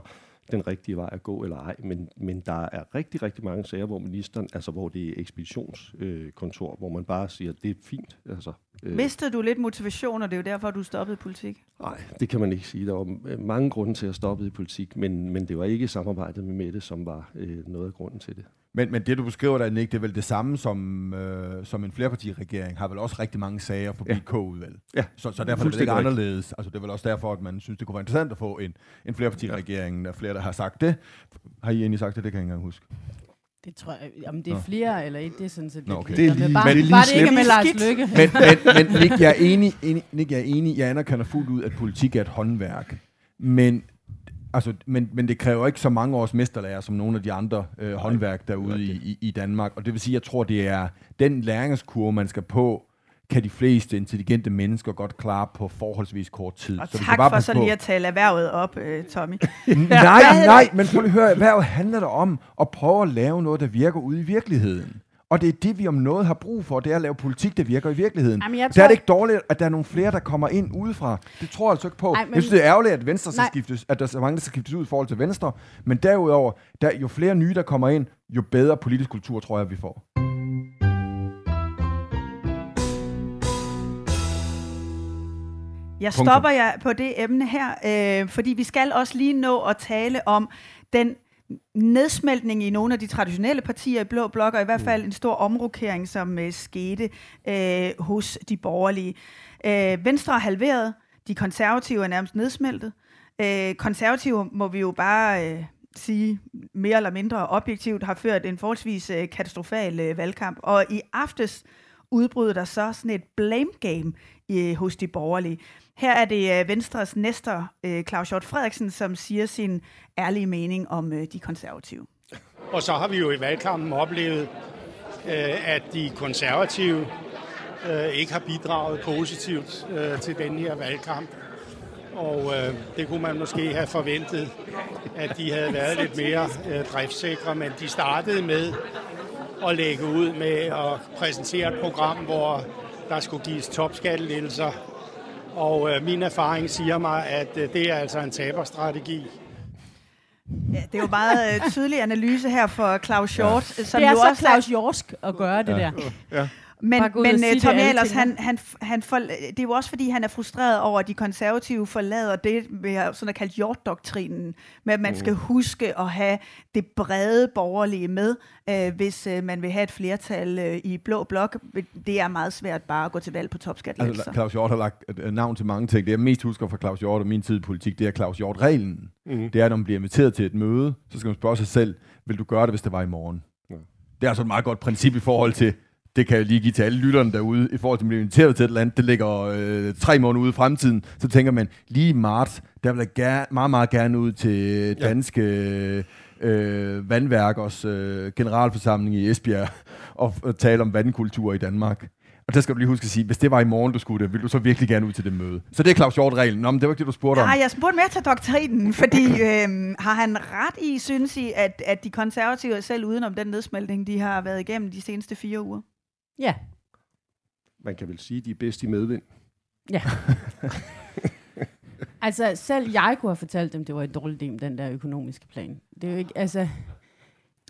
den rigtige vej at gå eller ej. Men, men der er rigtig, rigtig mange sager, hvor ministeren, altså hvor det er ekspeditionskontor, øh, hvor man bare siger, det er fint. Altså, øh. Mistede du lidt motivation, og det er jo derfor, du stoppede i politik? Nej, det kan man ikke sige. Der var øh, mange grunde til at stoppe i politik, men, men det var ikke samarbejdet med Mette, som var øh, noget af grunden til det. Men, men det, du beskriver der, Nick, det er vel det samme som, øh, som en flerpartiregering, har vel også rigtig mange sager forbi ja. K-udvalg. Ja. Så, så derfor er det ikke anderledes. Altså, det er vel også derfor, at man synes, det kunne være interessant at få en, en flerpartiregering. Der er flere, der har sagt det. Har I egentlig sagt det? Det kan jeg ikke engang huske. Det tror jeg, om det er flere eller ikke, det er sådan set Nå, okay. det er lige, bare, men, lige bare det ikke med Lars Lykke. men, men, men Nick, jeg er enig, enig, Nick, jeg er enig, jeg anerkender fuldt ud, at politik er et håndværk. Men Altså, men, men det kræver ikke så mange års mesterlærer som nogle af de andre øh, håndværk derude i, i, i Danmark. Og det vil sige, jeg tror, det er den læringskurve, man skal på, kan de fleste intelligente mennesker godt klare på forholdsvis kort tid. Og så tak bare for så lige at tale erhvervet op, øh, Tommy. nej, nej, men prøv at høre, erhvervet handler der om at prøve at lave noget, der virker ude i virkeligheden. Og det er det, vi om noget har brug for, det er at lave politik, der virker i virkeligheden. Jamen, jeg tror... Der er det ikke dårligt, at der er nogle flere, der kommer ind udefra. Det tror jeg altså ikke på. Ej, men... Jeg synes, det er ærgerligt, at, Venstre skal skiftes, at der er mange, der skal skiftes ud i forhold til Venstre. Men derudover, der, jo flere nye, der kommer ind, jo bedre politisk kultur, tror jeg, vi får. Jeg stopper jer på det emne her, øh, fordi vi skal også lige nå at tale om den nedsmeltning i nogle af de traditionelle partier i Blå Blok, og i hvert fald en stor omrokering, som uh, skete uh, hos de borgerlige. Uh, Venstre er halveret, de konservative er nærmest nedsmeltet. Uh, konservative må vi jo bare uh, sige mere eller mindre objektivt, har ført en forholdsvis uh, katastrofal uh, valgkamp. Og i aftes udbryder der så sådan et blame game i, hos de borgerlige. Her er det øh, Venstres næster, uh, Claus Hjort Frederiksen, som siger sin ærlige mening om de konservative. Og så har vi jo i valgkampen oplevet, at de konservative ikke har bidraget positivt til den her valgkamp. Og det kunne man måske have forventet, at de havde været lidt mere driftsikre, men de startede med at lægge ud med at præsentere et program, hvor der skulle gives topskattelettelser og øh, min erfaring siger mig, at øh, det er altså en taberstrategi. Ja, det er jo meget øh, tydelig analyse her for Claus Short. Ja. Som det er jo så også Claus Jorsk at gøre det Ja. der. Ja. Men, men uh, det Tommy Ahlers, han, han, han for, det er jo også fordi, han er frustreret over, at de konservative forlader det, vi har sådan kaldt Hjort-doktrinen, med at man Mm. skal huske at have det brede borgerlige med, øh, hvis øh, man vil have et flertal øh, i blå blok. Det er meget svært bare at gå til valg på topskattelettelser. Altså, Claus Hjort har lagt et navn til mange ting. Det jeg mest husker fra Claus Hjort og min tid i politik, det er Claus Hjort-reglen. Mhm. Det er, at når man bliver inviteret til et møde, så skal man spørge sig selv, vil du gøre det, hvis det var i morgen? Ja. Det er altså et meget godt princip i forhold til, det kan jeg lige give til alle lytterne derude, i forhold til at blive inviteret til et eller andet, det ligger øh, tre måneder ude i fremtiden, så tænker man, lige i marts, der vil jeg gerne, meget, meget gerne ud til danske øh, vandværkers øh, generalforsamling i Esbjerg og, og tale om vandkultur i Danmark. Og der skal du lige huske at sige, hvis det var i morgen, du skulle det, vil du så virkelig gerne ud til det møde. Så det er Claus Hjort-reglen. Nå, men det var ikke det, du spurgte om. Nej, jeg spurgte mere til doktrinen, fordi øhm, har han ret i, synes I, at, at de konservative er selv udenom den nedsmeltning, de har været igennem de seneste fire uger? Ja. Man kan vel sige, at de er bedst i medvind. Ja. altså, selv jeg kunne have fortalt dem, det var et dårligt med den der økonomiske plan. Det er jo ikke, altså...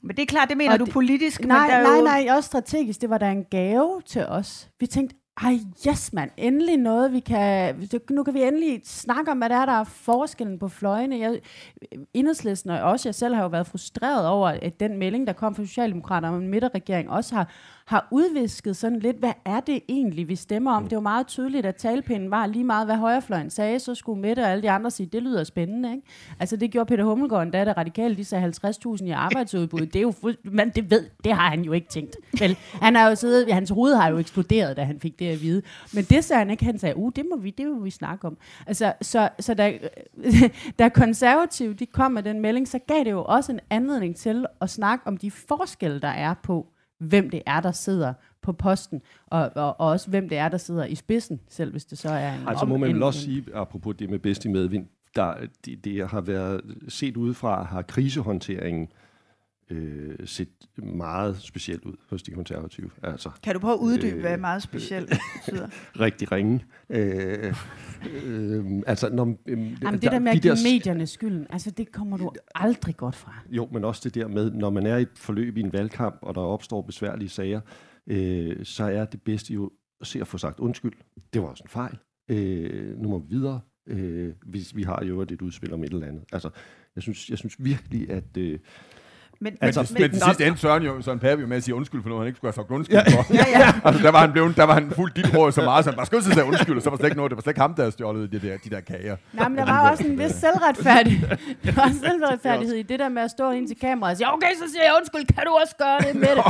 Men det er klart, det mener Og du det- politisk, men Nej, der er nej, jo- nej, også strategisk. Det var da en gave til os. Vi tænkte, ej, yes mand, endelig noget, vi kan... Nu kan vi endelig snakke om, hvad det er, der er forskellen på fløjene. Jeg, enhedslisten og også jeg selv har jo været frustreret over, at den melding, der kom fra Socialdemokraterne om en midterregering, også har, har udvisket sådan lidt, hvad er det egentlig, vi stemmer om? Det var meget tydeligt, at talpinden var lige meget, hvad højrefløjen sagde, så skulle Mette og alle de andre sige, det lyder spændende, ikke? Altså det gjorde Peter Hummelgaard, da det radikale, de sagde 50.000 i arbejdsudbud. Det er jo fuld, men det ved, det har han jo ikke tænkt. Vel, han har jo siddet, hans hoved har jo eksploderet, da han fik det at vide. Men det sagde han ikke, han sagde, uh, det må vi, det må vi snakke om. Altså, så, så da, da konservative, de kom med den melding, så gav det jo også en anledning til at snakke om de forskelle, der er på, hvem det er, der sidder på posten, og, og, og også hvem det er, der sidder i spidsen, selv hvis det så er en... Altså må man vel også sige, apropos det med bedst i medvind, der, det, det har været set udefra, har krisehåndteringen øh, set meget specielt ud hos de konservative. Altså, Kan du prøve at uddybe, hvad meget specielt betyder? Rigtig ringe. Øh, øh, altså, når, øh, Jamen, det der med at give medierne skylden, altså det kommer du aldrig godt fra. Jo, men også det der med, når man er i et forløb i en valgkamp, og der opstår besværlige sager, øh, så er det bedste jo at se at få sagt undskyld. Det var også en fejl. Øh, nu må vi videre. Øh, hvis vi har jo et udspil om et eller andet. Altså, jeg synes, jeg synes virkelig, at... Øh, Men, Altså, men, men den sidste Søren, jo, Søren Pape jo med at sige undskyld for noget, han ikke skulle have sagt undskyld Ja. for. Ja, ja. altså, der var han, blevet, der var han fuldt dit råd så meget, så han bare skulle sige undskyld, og så var det slet ikke noget, det var slet ikke ham, der havde stjålet de der, de der kager. Nej, men der var også en vis selvretfærdighed. Der var selvretfærdighed i det der med at stå ind til kameraet og sige, okay, så siger jeg undskyld, kan du også gøre det med det?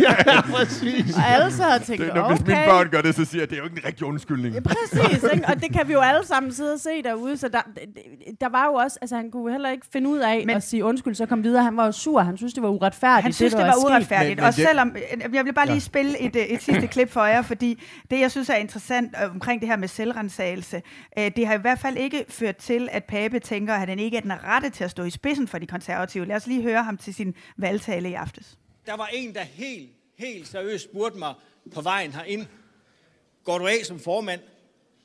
ja, præcis. Og alle så havde tænkt, Det, når, okay. Hvis mine børn gør det, så siger jeg, det er jo ikke en rigtig undskyldning. Ja, præcis, ikke? og det kan vi jo alle sammen sidde og se derude, så der, der var jo også, altså han kunne heller ikke finde ud af men, at sige undskyld, så kom videre, han var jo sur, han synes, det var uretfærdigt. Han synes, det, der var uretfærdigt. Men- og men det- selvom, jeg vil bare lige Ja. spille et, øh, et sidste klip for jer, fordi det, jeg synes er interessant øh, omkring det her med selvrensagelse, øh, det har i hvert fald ikke ført til, at Pape tænker, at han ikke er den rette til at stå i spidsen for de konservative. Lad os lige høre ham til sin valgtale i aftes. Der var en, der helt, helt seriøst spurgte mig på vejen herind, går du af som formand?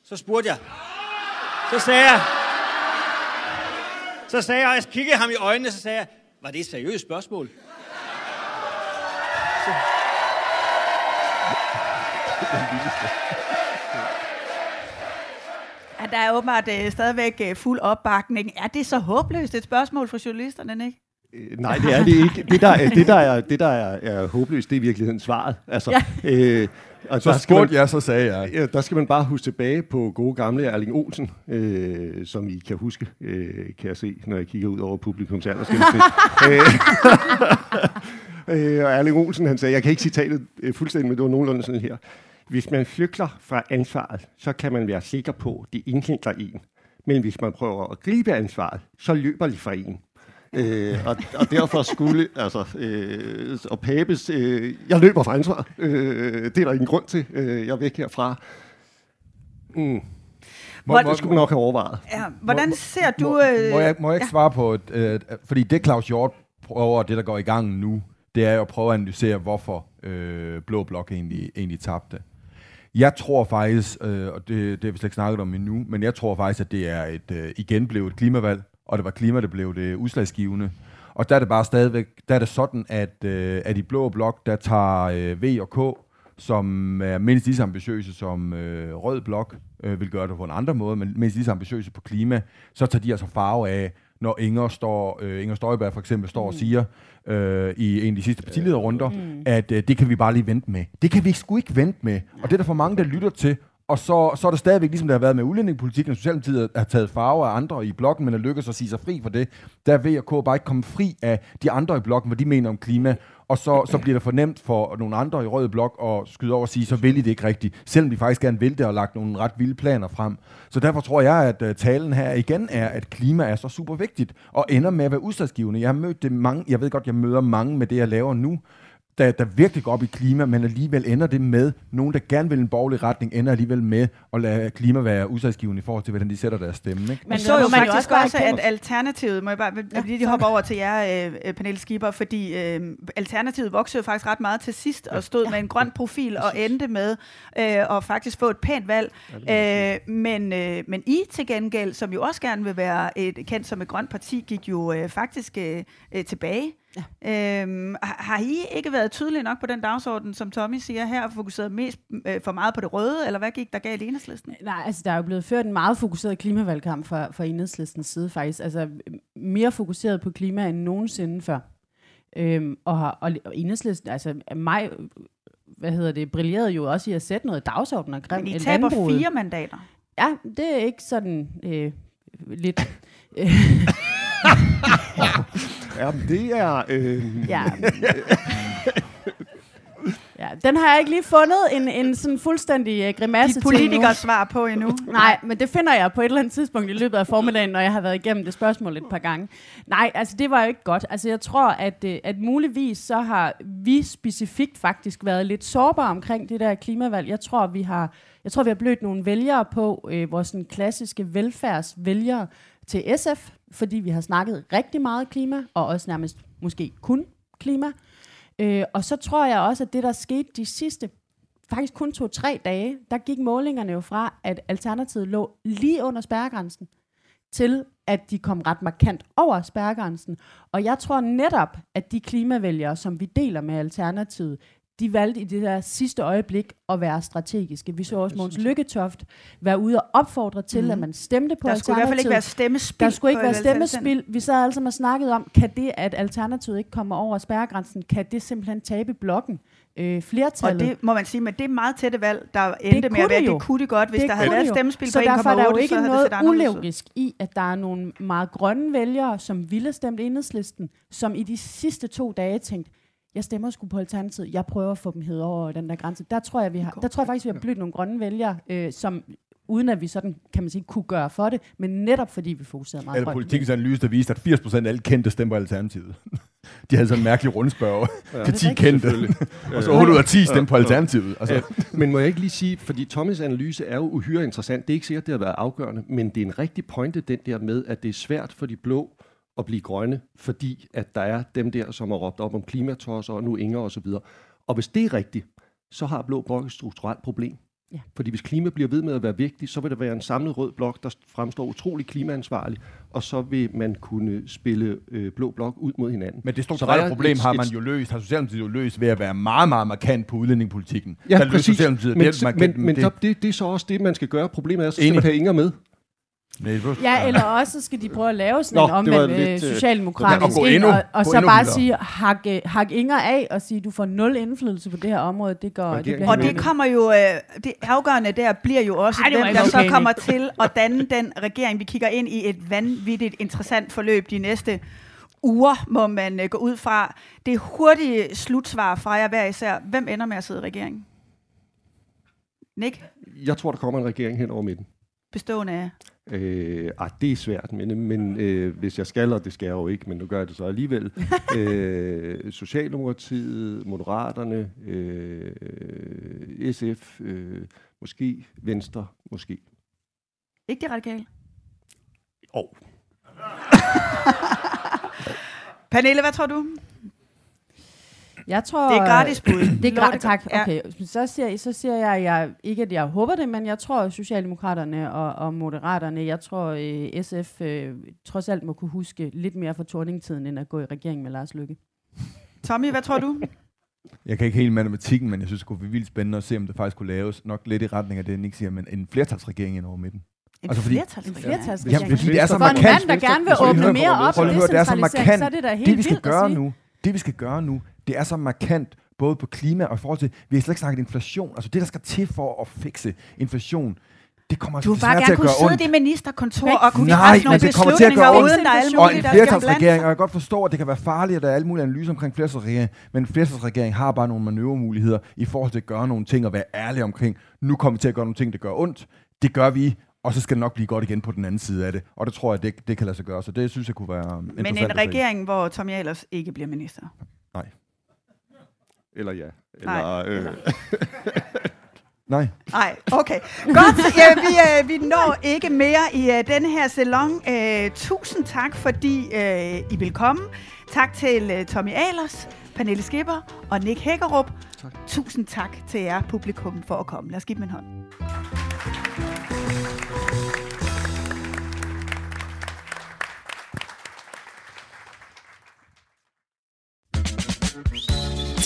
Så spurgte jeg. Så sagde jeg, så sagde jeg, og jeg kiggede ham i øjnene, så sagde jeg, var det et seriøst spørgsmål? Så, Ja, der er åbenbart øh, stadigvæk øh, fuld opbakning. Er det så håbløst et spørgsmål fra journalisterne, ikke? Øh, Nej, det er det ikke. Det, der, er- det, der, er, det, der er, er håbløst, det er i virkeligheden svaret. Altså, Ja. øh, og Så der spurgte man- jeg, så sagde jeg. Ja, der skal man bare huske tilbage på gode gamle Erling Olsen, øh, som I kan huske, øh, kan jeg se, når jeg kigger ud over publikums aldersgennemsnit. øh, øh, og Erling Olsen, han sagde, jeg kan ikke citatet øh, fuldstændig, men det var nogenlunde sådan her. Hvis man flygter fra ansvaret, så kan man være sikker på, det indhenter en. Men hvis man prøver at gribe ansvaret, så løber de fra en. Øh, og, og derfor skulle, altså, øh, og Pabes, øh, jeg løber fra ansvar. Øh, det er der ingen grund til. Øh, jeg er væk herfra. Mm. Hvor- det skulle man nok have overvejet. Ja, hvordan ser du... Må, øh, må, jeg, må jeg ikke ja. svare på, et, øh, fordi det Claus Hjort prøver, det der går i gang nu, det er jo at prøve at analysere, hvorfor øh, Blå Blok egentlig, egentlig tabte. Jeg tror faktisk, øh, og det, det har vi slet ikke snakket om endnu, men jeg tror faktisk, at det er et, øh, igen blev et klimavalg, og det var klima, der blev det udslagsgivende. Og der er det bare stadigvæk, der er det sådan, at, øh, at i blå blok, der tager øh, V og K, som er mindst lige så ambitiøse som øh, rød blok, øh, vil gøre det på en anden måde, men mindst lige så ambitiøse på klima, så tager de altså farve af, når Inger, står, øh, Inger Støjberg for eksempel står mm. og siger øh, i en af de sidste partilederrunder, mm. at øh, det kan vi bare lige vente med. Det kan vi sgu ikke vente med. Og det er der for mange, der lytter til, og så, så er det stadigvæk, ligesom det har været med udlændingepolitikken, at Socialdemokratiet har taget farve af andre i blokken, men er lykkedes at sige sig fri for det. Der er VK bare ikke komme fri af de andre i blokken, hvad de mener om klima. Og så, så bliver det for nemt for nogle andre i rød blok at skyde over og sige, så vil I det ikke rigtigt, selvom de faktisk gerne vil det og lagt nogle ret vilde planer frem. Så derfor tror jeg, at øh, talen her igen er, at klima er så super vigtigt, og ender med at være udslagsgivende. Jeg har mødt det mange, jeg ved godt, jeg møder mange med det, jeg laver nu, der, der virkelig går op i klima, men alligevel ender det med, nogen der gerne vil en borgerlig retning, ender alligevel med at lade klima være udsagsgivende i forhold til, hvordan de sætter deres stemme. Ikke? Men så jo faktisk også, også at Alternativet, må jeg bare ja, lige hoppe over til jer, øh, Pernille Skipper, fordi øh, Alternativet voksede jo faktisk ret meget til sidst, og stod ja. med en grøn profil, og endte med øh, at faktisk få et pænt valg. Øh, men, øh, men I til gengæld, som jo også gerne vil være et, kendt som et grønt parti, gik jo øh, faktisk øh, øh tilbage. Ja. Øhm, har I ikke været tydelige nok på den dagsorden, som Tommy siger her, og fokuseret mest øh, for meget på det røde, eller hvad gik der galt i enhedslisten? Nej, altså der er jo blevet ført en meget fokuseret klimavalgkamp fra, fra enhedslistens side faktisk. Altså mere fokuseret på klima end nogensinde før. Øhm, og, og, og enhedslisten, altså mig, hvad hedder det, brillerede jo også i at sætte noget dagsorden og Men I taber landbruget. fire mandater. Ja, det er ikke sådan øh, lidt... Ja, det er... Øh... Ja. ja, den har jeg ikke lige fundet en, en sådan fuldstændig uh, grimasse Dit politikers svar på endnu. Nej, men det finder jeg på et eller andet tidspunkt i løbet af formiddagen, når jeg har været igennem det spørgsmål et par gange. Nej, altså det var jo ikke godt. Altså jeg tror, at, øh, at muligvis så har vi specifikt faktisk været lidt sårbare omkring det der klimavalg. Jeg tror, vi har, jeg tror, vi har blødt nogle vælgere på, øh, vores sådan klassiske velfærdsvælgere, til SF, fordi vi har snakket rigtig meget klima, og også nærmest måske kun klima. Øh, og så tror jeg også, at det, der skete de sidste faktisk kun to-tre dage, der gik målingerne jo fra, at Alternativet lå lige under spærregrænsen, til at de kom ret markant over spærregrænsen. Og jeg tror netop, at de klimavælgere, som vi deler med Alternativet, de valgte i det der sidste øjeblik at være strategiske. Vi så også Måns Lykketoft være ude og opfordre til, mm. at man stemte på Der skulle i hvert fald ikke være stemmespil. Der skulle ikke være stemmespil. Vi sad altså og snakkede om, kan det, at Alternativet ikke kommer over spærregrænsen, kan det simpelthen tabe blokken? Øh, flertallet. Og det må man sige, men det er meget tætte valg, der endte med at være, det, det kunne det godt, hvis det der havde været stemmespil så på 1,8, derfor er der jo ikke noget ulogisk i, at der er nogle meget grønne vælgere, som ville stemt enhedslisten, som i de sidste to dage tænkte, jeg stemmer sgu på Alternativet. Jeg prøver at få dem hed over den der grænse. Der tror jeg, vi har, der tror jeg faktisk, vi har blødt nogle grønne vælgere, øh, som uden at vi sådan, kan man sige, kunne gøre for det, men netop fordi vi fokuserede meget Eller politikens analyse, der viste, at 80% af alle kendte stemmer Alternativet. De havde sådan en mærkelig rundspørg ja, til 10 kendte, og så 8 ud af 10 stemte på Alternativet. Altså. Ja, men må jeg ikke lige sige, fordi Thomas' analyse er jo uhyre interessant. Det er ikke sikkert, det har været afgørende, men det er en rigtig pointe, den der med, at det er svært for de blå at blive grønne, fordi at der er dem der, som har råbt op om klimatosser og nu Inger og så videre. Og hvis det er rigtigt, så har Blå Blok et strukturelt problem. Ja. Fordi hvis klima bliver ved med at være vigtigt, så vil der være en samlet rød blok, der fremstår utrolig klimaansvarlig, og så vil man kunne spille øh, blå blok ud mod hinanden. Men det strukturelle problem et, har man jo løst, har Socialdemokratiet jo løst ved at være meget, meget markant på udlændingepolitikken. Ja, der præcis. Men, det, man, men, men det, det, det er så også det, man skal gøre. Problemet er, så skal man have Inger med. Ja, eller også skal de prøve at lave sådan Nå, en omvendt øh, øh socialdemokratisk og, endnu, og, og så bare sige, hak, øh, hak Inger af og sige, du får nul indflydelse på det her område. Det går, det bliver og det kommer jo, øh, det afgørende der bliver jo også, Ej, hvem der okay. så kommer til at danne den regering. Vi kigger ind i et vanvittigt interessant forløb de næste uger, må man øh, gå ud fra. Det er hurtige slutsvar fra jer hver især. Hvem ender med at sidde i regeringen? Nick? Jeg tror, der kommer en regering hen over midten. Bestående af? Øh, ah, det er svært, men, men øh, hvis jeg skal, og det skal jeg jo ikke, men nu gør jeg det så alligevel. øh, Socialdemokratiet, Moderaterne, øh, SF, øh, måske Venstre, måske. Ikke det radikale? Åh. Oh. Pernille, hvad tror du? Jeg tror, Det er gratis bud. det er gra- tak. Ja. Okay, så siger, så siger jeg, jeg, ikke at jeg håber det, men jeg tror, at Socialdemokraterne og, og Moderaterne, jeg tror, øh, SF øh, trods alt må kunne huske lidt mere fra torningtiden, end at gå i regering med Lars Lykke. Tommy, hvad tror du? Jeg kan ikke helt matematikken, men jeg synes, det kunne blive vildt spændende at se, om det faktisk kunne laves nok lidt i retning af det, Nick siger, men en flertalsregering ind over midten. En Altså, fordi- flertalsregering? En flertalsregering. Jamen, fordi det er så For en markant. mand, der gerne vil åbne mere op er så decentralisering, så er det da helt det, vi skal vildt at gøre sige. nu, det vi skal gøre nu, det er så markant, både på klima og i forhold til, vi har slet ikke snakket inflation, altså det, der skal til for at fikse inflation, det kommer Du altså vil bare til at kunne gøre sidde ondt. i det ministerkontor og kunne Nej, men det kommer til at gøre ondt. uden der er alle Og mulige, en flertalsregering, og jeg kan godt forstå, at det kan være farligt, at der er alle mulige analyser omkring flertalsregering, men en flertalsregering har bare nogle manøvremuligheder i forhold til at gøre nogle ting og være ærlig omkring, nu kommer vi til at gøre nogle ting, der gør ondt. Det gør vi, og så skal det nok blive godt igen på den anden side af det. Og det tror jeg, det, det kan lade sig gøre. Så det synes jeg kunne være interessant Men en regering, hvor Tommy Ahlers ikke bliver minister. Nej. Eller ja. Nej. Eller, øh, Nej. Nej, okay. Godt, ja, vi, øh, vi når ikke mere i øh, denne her salon. Øh, tusind tak, fordi øh, I vil komme. Tak til øh, Tommy Ahlers, Pernille Skipper og Nick Hækkerup. Tak. Tusind tak til jer publikum for at komme. Lad os give dem en hånd.